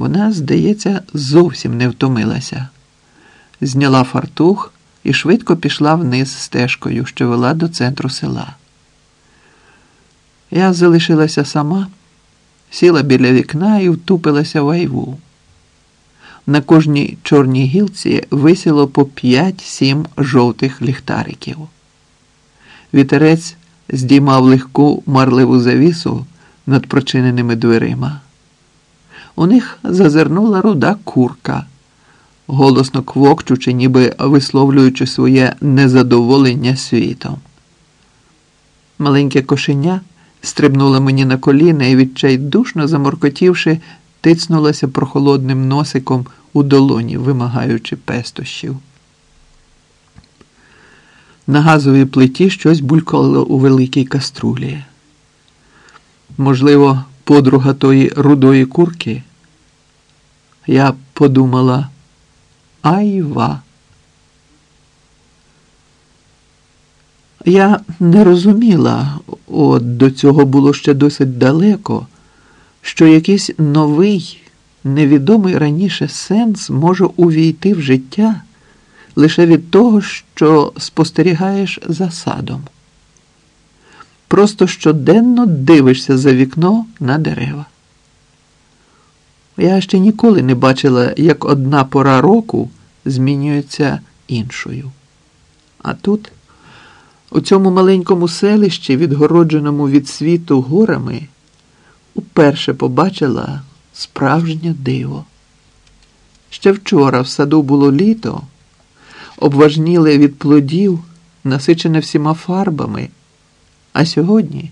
Вона, здається, зовсім не втомилася. Зняла фартух і швидко пішла вниз стежкою, що вела до центру села. Я залишилася сама, сіла біля вікна і втупилася в айву. На кожній чорній гілці висіло по п'ять-сім жовтих ліхтариків. Вітерець здіймав легку марливу завісу над прочиненими дверима. У них зазирнула руда курка, голосно квокчучи, ніби висловлюючи своє незадоволення світом. Маленьке кошеня стрибнуло мені на коліна і, відчайдушно заморкотівши, тицнулося прохолодним носиком у долоні, вимагаючи пестощів. На газовій плиті щось булькало у великій каструлі. Можливо, подруга тої рудої курки. Я подумала айва. Я не розуміла, от до цього було ще досить далеко, що якийсь новий, невідомий раніше сенс може увійти в життя лише від того, що спостерігаєш за садом. Просто щоденно дивишся за вікно на дерева. Я ще ніколи не бачила, як одна пора року змінюється іншою. А тут, у цьому маленькому селищі, відгородженому від світу горами, уперше побачила справжнє диво. Ще вчора в саду було літо, обважніле від плодів, насичене всіма фарбами, а сьогодні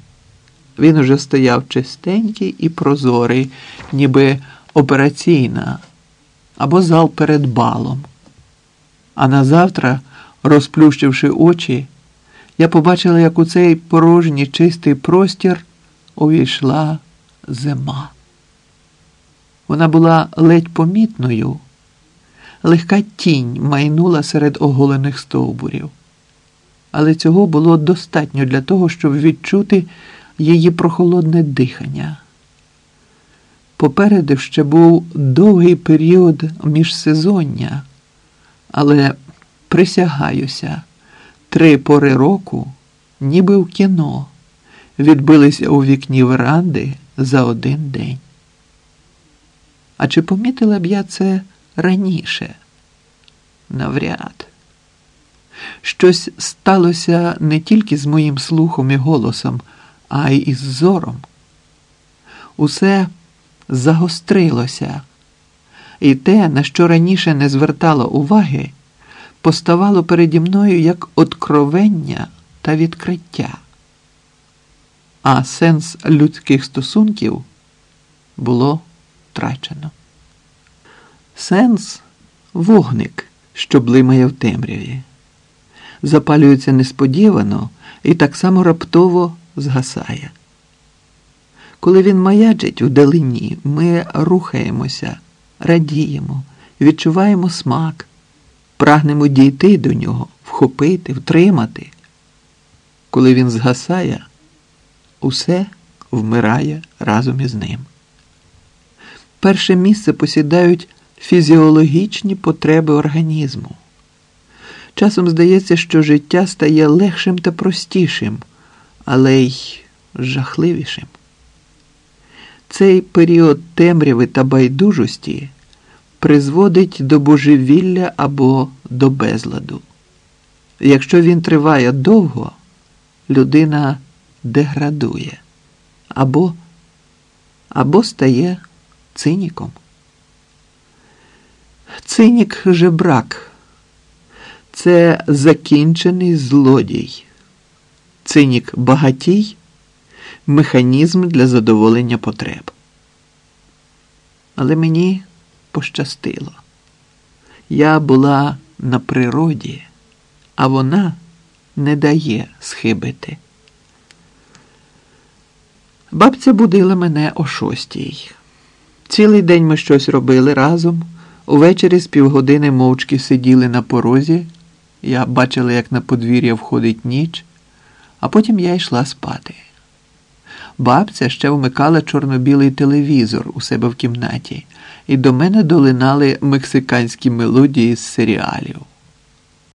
він уже стояв чистенький і прозорий, ніби операційна або зал перед балом. А на завтра, розплющивши очі, я побачила, як у цей порожній чистий простір увійшла зима. Вона була ледь помітною, легка тінь майнула серед оголених стовбурів, але цього було достатньо для того, щоб відчути її прохолодне дихання. Попереду ще був довгий період міжсезоння, але присягаюся, три пори року, ніби в кіно, відбилися у вікні веранди за один день. А чи помітила б я це раніше? Навряд. Щось сталося не тільки з моїм слухом і голосом, а й із зором. Усе загострилося, і те, на що раніше не звертало уваги, поставало переді мною як откровення та відкриття. А сенс людських стосунків було втрачено. Сенс вогник, що блимає в темряві, запалюється несподівано і так само раптово згасає. Коли він маячить вдалині, ми рухаємося, радіємо, відчуваємо смак, прагнемо дійти до нього, вхопити, втримати. Коли він згасає, усе вмирає разом із ним. Перше місце посідають фізіологічні потреби організму. Часом здається, що життя стає легшим та простішим, але й жахливішим. Цей період темряви та байдужості призводить до божевілля або до безладу. Якщо він триває довго, людина деградує або, або стає циніком. Цинік жебрак це закінчений злодій. Цинік багатій механізм для задоволення потреб. Але мені пощастило. Я була на природі, а вона не дає схибити. Бабця будила мене о шостій. Цілий день ми щось робили разом. Увечері з півгодини мовчки сиділи на порозі. Я бачила, як на подвір'я входить ніч, а потім я йшла спати. бабця ще вмикала чорно-білий телевізор у себе в кімнаті, і до мене долинали мексиканські мелодії з серіалів.